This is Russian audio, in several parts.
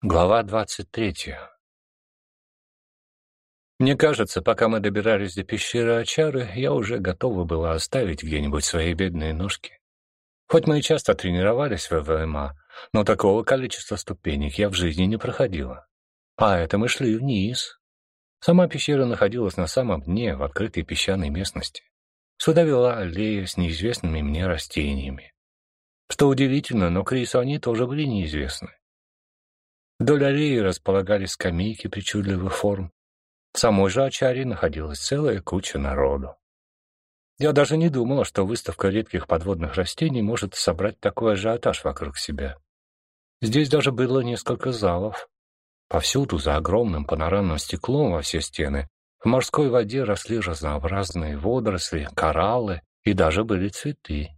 Глава двадцать третья. Мне кажется, пока мы добирались до пещеры Ачары, я уже готова была оставить где-нибудь свои бедные ножки. Хоть мы и часто тренировались в ВМА, но такого количества ступенек я в жизни не проходила. А это мы шли вниз. Сама пещера находилась на самом дне, в открытой песчаной местности. Сюда вела аллея с неизвестными мне растениями. Что удивительно, но Крису они тоже были неизвестны. Вдоль аллеи располагались скамейки причудливых форм. В самой же Ачаре находилась целая куча народу. Я даже не думала, что выставка редких подводных растений может собрать такой ажиотаж вокруг себя. Здесь даже было несколько залов. Повсюду, за огромным панорамным стеклом во все стены, в морской воде росли разнообразные водоросли, кораллы и даже были цветы.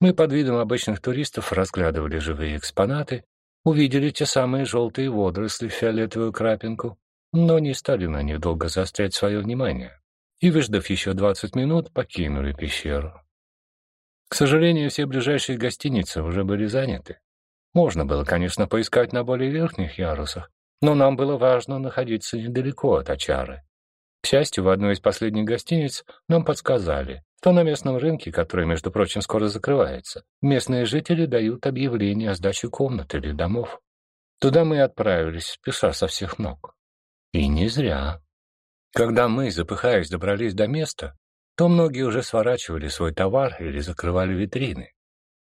Мы под видом обычных туристов разглядывали живые экспонаты увидели те самые желтые водоросли в фиолетовую крапинку, но не стали на них долго заострять свое внимание и, выждав еще двадцать минут, покинули пещеру. К сожалению, все ближайшие гостиницы уже были заняты. Можно было, конечно, поискать на более верхних ярусах, но нам было важно находиться недалеко от Ачары. К счастью, в одной из последних гостиниц нам подсказали, что на местном рынке, который, между прочим, скоро закрывается, местные жители дают объявление о сдаче комнат или домов. Туда мы отправились, спеша со всех ног. И не зря. Когда мы, запыхаясь, добрались до места, то многие уже сворачивали свой товар или закрывали витрины.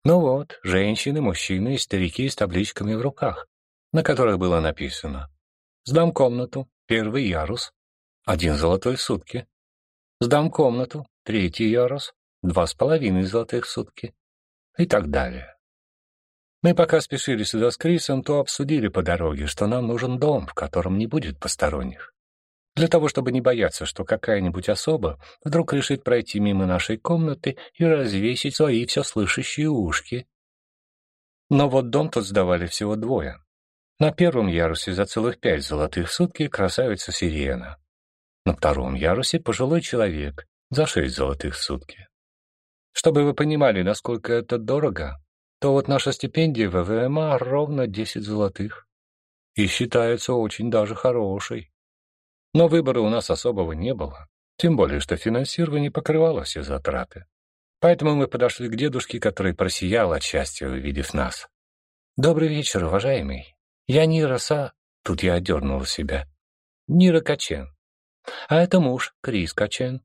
Ну вот, женщины, мужчины и старики с табличками в руках, на которых было написано «Сдам комнату, первый ярус, один золотой в сутки. Сдам комнату, третий ярус, два с половиной золотых в сутки. И так далее. Мы пока спешили сюда с Крисом, то обсудили по дороге, что нам нужен дом, в котором не будет посторонних. Для того, чтобы не бояться, что какая-нибудь особа вдруг решит пройти мимо нашей комнаты и развесить свои все слышащие ушки. Но вот дом тут сдавали всего двое. На первом ярусе за целых пять золотых сутки красавица Сирена. На втором ярусе пожилой человек за шесть золотых в сутки. Чтобы вы понимали, насколько это дорого, то вот наша стипендия в ВМА ровно 10 золотых. И считается очень даже хорошей. Но выбора у нас особого не было, тем более, что финансирование покрывало все затраты. Поэтому мы подошли к дедушке, который просиял от счастья, увидев нас. «Добрый вечер, уважаемый. Я Нира Са...» Тут я отдернула себя. «Нира Качен. А это муж, Крис Качен.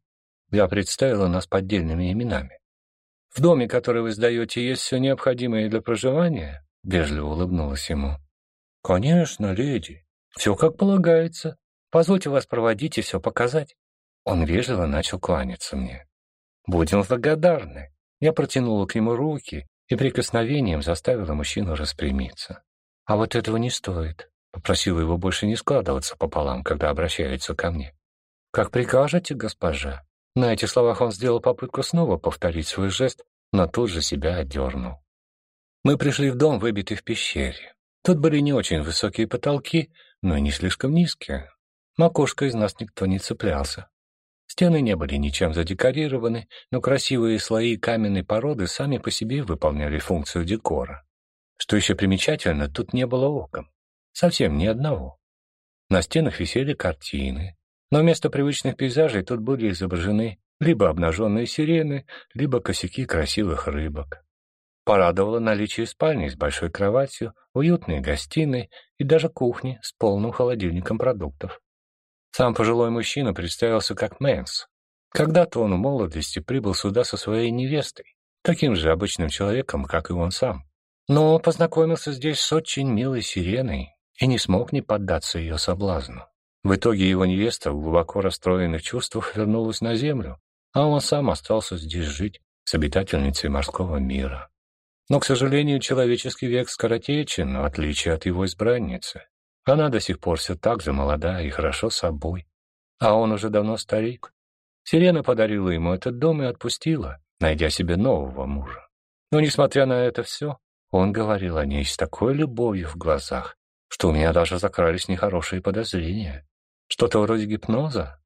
Я представила нас поддельными именами. В доме, который вы сдаете, есть все необходимое для проживания? Вежливо улыбнулась ему. Конечно, леди. Все как полагается. Позвольте вас проводить и все показать. Он вежливо начал кланяться мне. Будем благодарны. Я протянула к нему руки и прикосновением заставила мужчину распрямиться. А вот этого не стоит. Попросила его больше не складываться пополам, когда обращается ко мне. «Как прикажете, госпожа?» На этих словах он сделал попытку снова повторить свой жест, но тут же себя отдернул. Мы пришли в дом, выбитый в пещере. Тут были не очень высокие потолки, но и не слишком низкие. Макушка из нас никто не цеплялся. Стены не были ничем задекорированы, но красивые слои каменной породы сами по себе выполняли функцию декора. Что еще примечательно, тут не было окон. Совсем ни одного. На стенах висели картины, но вместо привычных пейзажей тут были изображены либо обнаженные сирены, либо косяки красивых рыбок. Порадовало наличие спальни с большой кроватью, уютной гостиной и даже кухни с полным холодильником продуктов. Сам пожилой мужчина представился как Мэнс. Когда-то он в молодости прибыл сюда со своей невестой, таким же обычным человеком, как и он сам. Но познакомился здесь с очень милой сиреной и не смог не поддаться ее соблазну. В итоге его невеста в глубоко расстроенных чувствах вернулась на землю, а он сам остался здесь жить с обитательницей морского мира. Но, к сожалению, человеческий век скоротечен, в отличие от его избранницы. Она до сих пор все так же молода и хорошо собой. А он уже давно старик. Сирена подарила ему этот дом и отпустила, найдя себе нового мужа. Но, несмотря на это все, он говорил о ней с такой любовью в глазах, что у меня даже закрались нехорошие подозрения. Что-то вроде гипноза?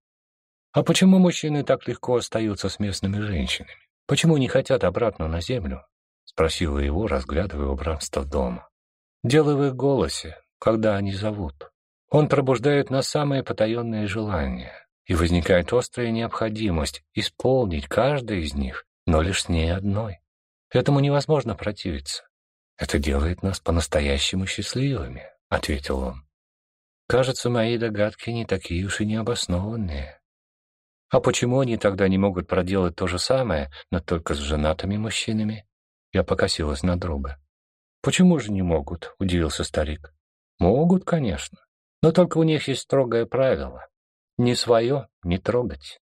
А почему мужчины так легко остаются с местными женщинами? Почему не хотят обратно на землю? Спросила его, разглядывая убранство дома. Дело в их голосе. когда они зовут. Он пробуждает нас самые потаенные желания, и возникает острая необходимость исполнить каждое из них, но лишь с ней одной. Этому невозможно противиться. Это делает нас по-настоящему счастливыми, — ответил он. Кажется, мои догадки не такие уж и необоснованные. А почему они тогда не могут проделать то же самое, но только с женатыми мужчинами? Я покосилась на друга. Почему же не могут? Удивился старик. Могут, конечно. Но только у них есть строгое правило. Не свое не трогать.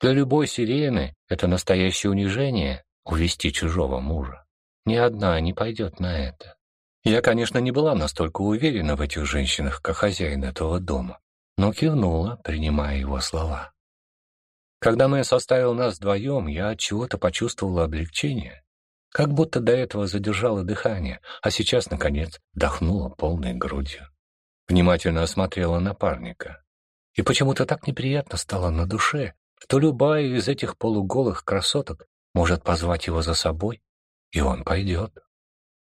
Для любой сирены это настоящее унижение — увести чужого мужа. Ни одна не пойдет на это. Я, конечно, не была настолько уверена в этих женщинах, как хозяин этого дома, но кивнула, принимая его слова. Когда Мэн оставил нас вдвоем, я от чего-то почувствовала облегчение, как будто до этого задержала дыхание, а сейчас, наконец, вдохнула полной грудью. Внимательно осмотрела напарника. И почему-то так неприятно стало на душе, что любая из этих полуголых красоток может позвать его за собой, и он пойдет.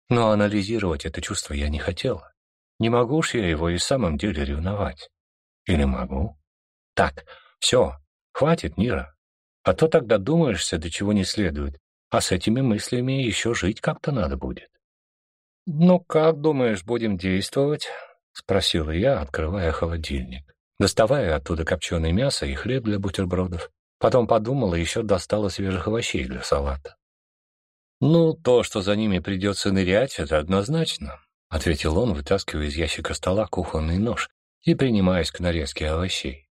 Но анализировать это чувство я не хотела. Не могу ж я его и в самом деле ревновать. Или могу? Так, все, хватит, Нира. А то тогда думаешься, до чего не следует, а с этими мыслями еще жить как-то надо будет. «Ну как, думаешь, будем действовать?» — спросила я, открывая холодильник, доставая оттуда копченое мясо и хлеб для бутербродов. Потом подумала, еще достала свежих овощей для салата. «Ну, то, что за ними придется нырять, это однозначно», — ответил он, вытаскивая из ящика стола кухонный нож и принимаясь к нарезке овощей.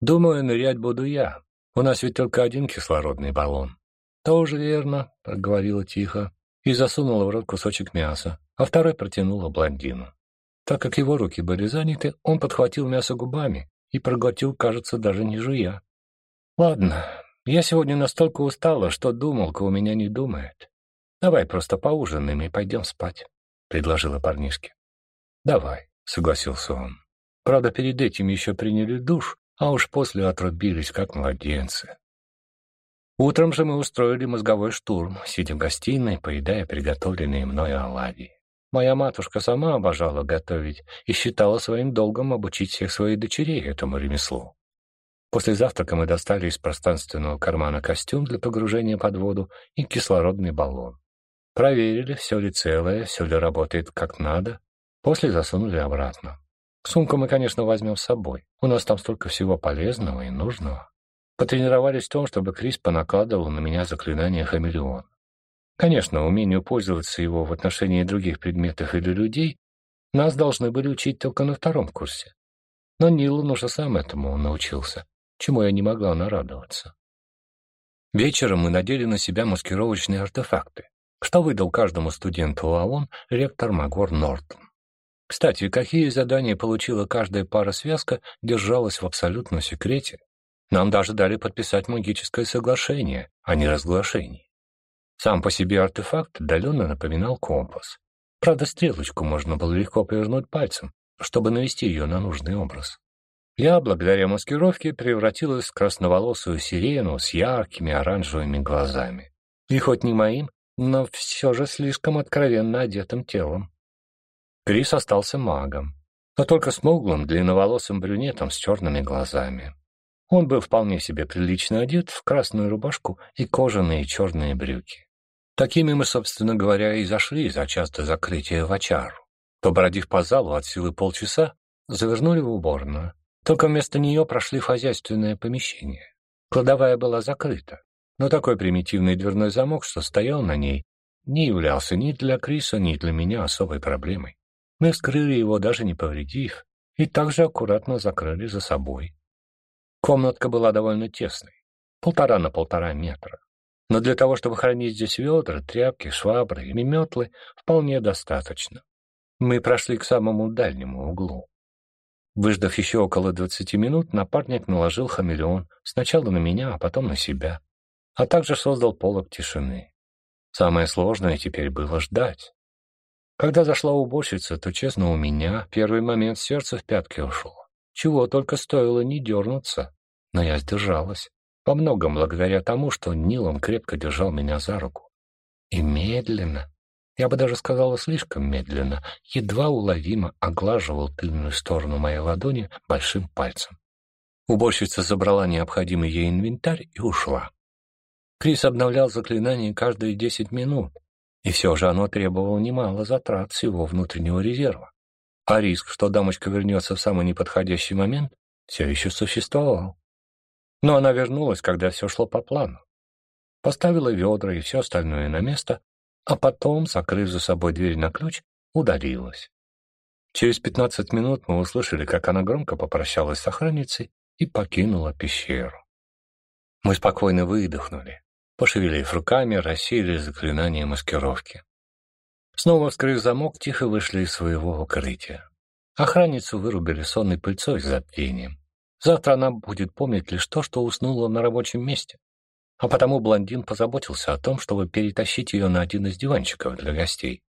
«Думаю, нырять буду я. У нас ведь только один кислородный баллон». «Тоже верно», — проговорила тихо и засунула в рот кусочек мяса, а второй протянула блондину. Так как его руки были заняты, он подхватил мясо губами и проглотил, кажется, даже не жуя. «Ладно, я сегодня настолько устала, что думалка у меня не думает. «Давай просто поужинаем и пойдем спать», — предложила парнишке. «Давай», — согласился он. Правда, перед этим еще приняли душ, а уж после отрубились, как младенцы. Утром же мы устроили мозговой штурм, сидя в гостиной, поедая приготовленные мной оладьи. Моя матушка сама обожала готовить и считала своим долгом обучить всех своих дочерей этому ремеслу. После завтрака мы достали из пространственного кармана костюм для погружения под воду и кислородный баллон. Проверили, все ли целое, все ли работает как надо. После засунули обратно. Сумку мы, конечно, возьмем с собой. У нас там столько всего полезного и нужного. Потренировались в том, чтобы Крис понакладывал на меня заклинание «Хамелеон». Конечно, умению пользоваться его в отношении других предметов или людей нас должны были учить только на втором курсе. Но Нилан уже сам этому научился, чему я не могла нарадоваться. Вечером мы надели на себя маскировочные артефакты что выдал каждому студенту ОАОН ректор Магор Нортон. Кстати, какие задания получила каждая пара-связка, держалась в абсолютном секрете. Нам даже дали подписать магическое соглашение, а не разглашение. Сам по себе артефакт отдаленно напоминал компас. Правда, стрелочку можно было легко повернуть пальцем, чтобы навести ее на нужный образ. Я, благодаря маскировке, превратилась в красноволосую сирену с яркими оранжевыми глазами. И хоть не моим, но все же слишком откровенно одетым телом. Крис остался магом, но только смуглым, длинноволосым брюнетом с черными глазами. Он был вполне себе прилично одет в красную рубашку и кожаные черные брюки. Такими мы, собственно говоря, и зашли за часто закрытие в очару. Побродив по залу от силы полчаса, завернули в уборную. Только вместо нее прошли в хозяйственное помещение. Кладовая была закрыта, но такой примитивный дверной замок, что стоял на ней, не являлся ни для Криса, ни для меня особой проблемой. Мы вскрыли его, даже не повредив, и также аккуратно закрыли за собой. Комнатка была довольно тесной, полтора на полтора метра. Но для того, чтобы хранить здесь ведра, тряпки, швабры и метлы, вполне достаточно. Мы прошли к самому дальнему углу. Выждав еще около двадцати минут, напарник наложил хамелеон сначала на меня, а потом на себя а также создал полог тишины. Самое сложное теперь было ждать. Когда зашла уборщица, то, честно, у меня первый момент сердце в пятки ушло. Чего только стоило не дернуться. Но я сдержалась. По многом благодаря тому, что Нилом крепко держал меня за руку. И медленно, я бы даже сказала слишком медленно, едва уловимо оглаживал тыльную сторону моей ладони большим пальцем. Уборщица забрала необходимый ей инвентарь и ушла. Крис обновлял заклинание каждые десять минут, и все же оно требовало немало затрат всего внутреннего резерва. А риск, что дамочка вернется в самый неподходящий момент, все еще существовал. Но она вернулась, когда все шло по плану. Поставила ведра и все остальное на место, а потом, закрыв за собой дверь на ключ, удалилась. Через пятнадцать минут мы услышали, как она громко попрощалась с охранницей и покинула пещеру. Мы спокойно выдохнули, пошевелив руками, рассеяли заклинание маскировки. Снова вскрыв замок, тихо вышли из своего укрытия. Охранницу вырубили сонной пыльцой с забвением. Завтра она будет помнить лишь то, что уснула на рабочем месте. А потому блондин позаботился о том, чтобы перетащить ее на один из диванчиков для гостей.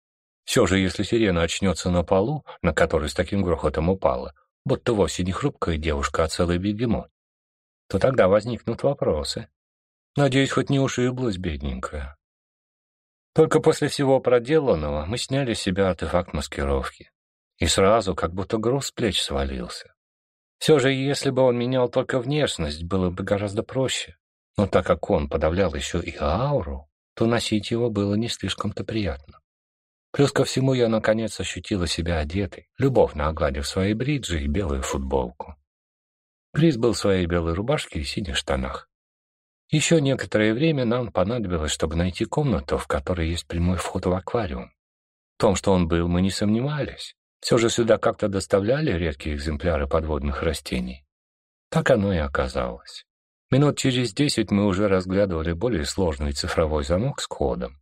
Все же, если сирена очнется на полу, на который с таким грохотом упала, будто вовсе не хрупкая девушка, а целый бегемот, то тогда возникнут вопросы. Надеюсь, хоть не ушиблась бедненькая. Только после всего проделанного мы сняли с себя артефакт маскировки. И сразу как будто груз с плеч свалился. Все же, если бы он менял только внешность, было бы гораздо проще. Но так как он подавлял еще и ауру, то носить его было не слишком-то приятно. Плюс ко всему я наконец ощутила себя одетой, любовно огладив свои бриджи и белую футболку. Крис был в своей белой рубашке и синих штанах. Еще некоторое время нам понадобилось, чтобы найти комнату, в которой есть прямой вход в аквариум. В том, что он был, мы не сомневались. Все же сюда как-то доставляли редкие экземпляры подводных растений. Так оно и оказалось. Минут через десять мы уже разглядывали более сложный цифровой замок с кодом.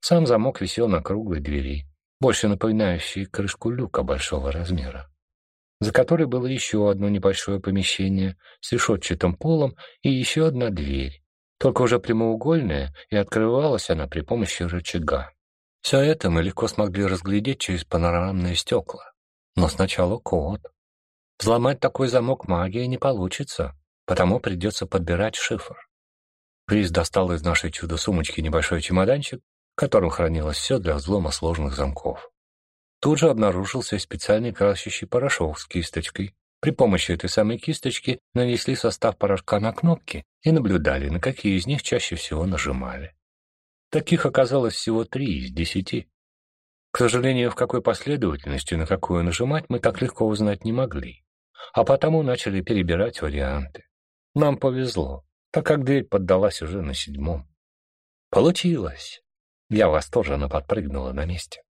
Сам замок висел на круглой двери, больше напоминающей крышку люка большого размера, за которой было еще одно небольшое помещение с решетчатым полом и еще одна дверь, только уже прямоугольная, и открывалась она при помощи рычага. Все это мы легко смогли разглядеть через панорамные стекла. Но сначала код. Взломать такой замок магии не получится, потому придется подбирать шифр. Крис достал из нашей чудо-сумочки небольшой чемоданчик, в котором хранилось все для взлома сложных замков. Тут же обнаружился специальный красящий порошок с кисточкой. При помощи этой самой кисточки нанесли состав порошка на кнопки и наблюдали, на какие из них чаще всего нажимали. Таких оказалось всего три из десяти. К сожалению, в какой последовательности на какую нажимать мы так легко узнать не могли, а потому начали перебирать варианты. Нам повезло, так как дверь поддалась уже на седьмом. Получилось. Я восторженно подпрыгнула на месте.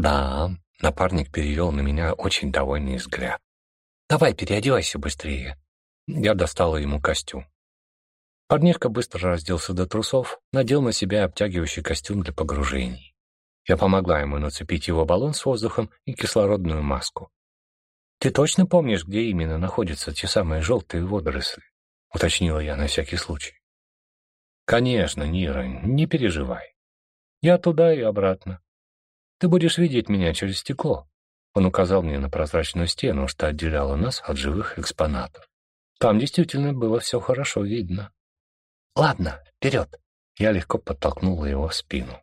Да, напарник перевел на меня очень довольный взгляд. Давай, переодевайся быстрее. Я достала ему костюм. Парнишка быстро разделся до трусов, надел на себя обтягивающий костюм для погружений. Я помогла ему нацепить его баллон с воздухом и кислородную маску. «Ты точно помнишь, где именно находятся те самые желтые водоросли?» — уточнила я на всякий случай. «Конечно, Нира, не переживай. Я туда и обратно. Ты будешь видеть меня через стекло». Он указал мне на прозрачную стену, что отделяла нас от живых экспонатов. Там действительно было все хорошо видно. «Ладно, вперед!» Я легко подтолкнула его в спину.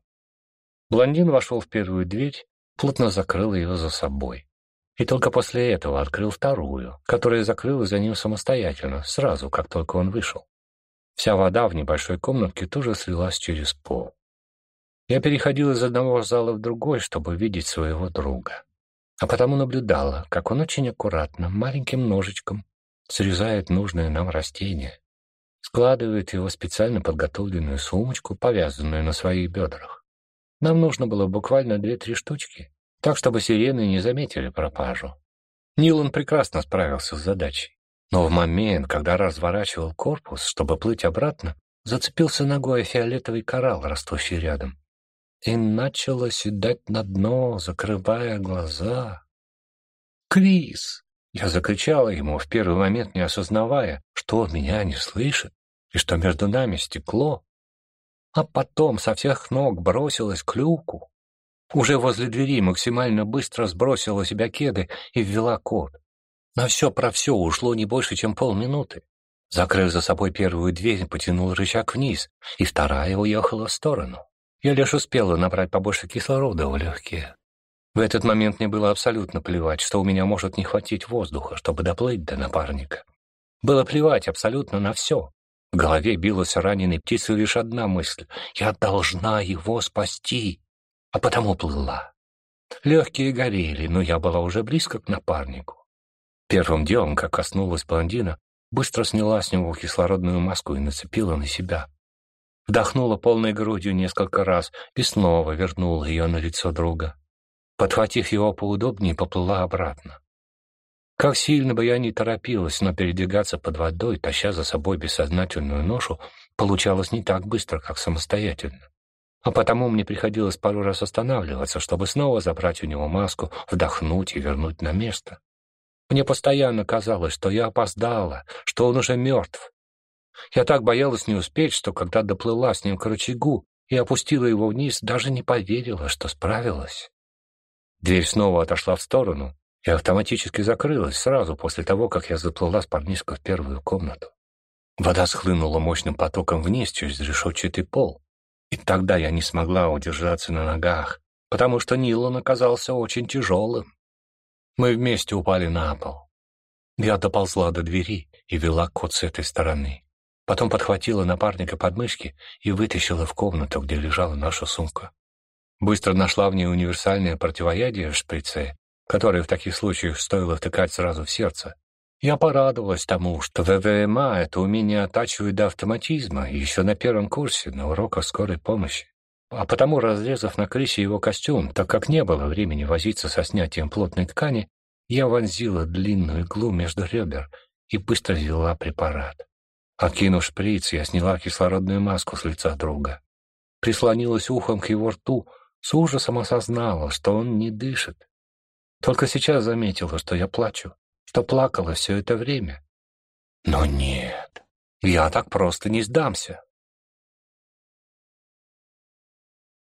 Блондин вошел в первую дверь, плотно закрыл ее за собой. И только после этого открыл вторую, которая закрылась за ним самостоятельно, сразу, как только он вышел. Вся вода в небольшой комнатке тоже слилась через пол. Я переходил из одного зала в другой, чтобы видеть своего друга. А потому наблюдала, как он очень аккуратно, маленьким ножичком, срезает нужное нам растение, складывает его в специально подготовленную сумочку, повязанную на своих бедрах. Нам нужно было буквально две-три штучки, так, чтобы сирены не заметили пропажу. Нилан прекрасно справился с задачей, но в момент, когда разворачивал корпус, чтобы плыть обратно, зацепился ногой о фиолетовый коралл, растущий рядом, и начал оседать на дно, закрывая глаза. «Крис!» Я закричала ему, в первый момент не осознавая, что он меня не слышит и что между нами стекло. А потом со всех ног бросилась к люку, уже возле двери максимально быстро сбросила себя кеды и ввела код. На все про все ушло не больше, чем полминуты. Закрыв за собой первую дверь, потянул рычаг вниз, и вторая уехала в сторону. Я лишь успела набрать побольше кислорода в легкие. В этот момент мне было абсолютно плевать, что у меня может не хватить воздуха, чтобы доплыть до напарника. Было плевать абсолютно на все. В голове билась раненой птицей лишь одна мысль — я должна его спасти, а потому плыла. Легкие горели, но я была уже близко к напарнику. Первым делом, как коснулась блондина, быстро сняла с него кислородную маску и нацепила на себя. Вдохнула полной грудью несколько раз и снова вернула ее на лицо друга. Подхватив его поудобнее, поплыла обратно. Как сильно бы я ни торопилась, но передвигаться под водой, таща за собой бессознательную ношу, получалось не так быстро, как самостоятельно. А потому мне приходилось пару раз останавливаться, чтобы снова забрать у него маску, вдохнуть и вернуть на место. Мне постоянно казалось, что я опоздала, что он уже мертв. Я так боялась не успеть, что когда доплыла с ним к рычагу и опустила его вниз, даже не поверила, что справилась. Дверь снова отошла в сторону и автоматически закрылась сразу после того, как я заплыла с парнишкой в первую комнату. Вода схлынула мощным потоком вниз через решетчатый пол, и тогда я не смогла удержаться на ногах, потому что Нилан оказался очень тяжелым. Мы вместе упали на пол. Я доползла до двери и вела кот с этой стороны. Потом подхватила напарника под мышки и вытащила в комнату, где лежала наша сумка. Быстро нашла в ней универсальное противоядие в шприце, которое в таких случаях стоило втыкать сразу в сердце. Я порадовалась тому, что ВВМА это умение оттачивает до автоматизма еще на первом курсе на уроках скорой помощи а потому, разрезав на крысе его костюм, так как не было времени возиться со снятием плотной ткани, я вонзила длинную иглу между ребер и быстро взяла препарат. Окинув шприц, я сняла кислородную маску с лица друга. Прислонилась ухом к его рту, с ужасом осознала, что он не дышит. Только сейчас заметила, что я плачу, что плакала все это время. Но нет, я так просто не сдамся.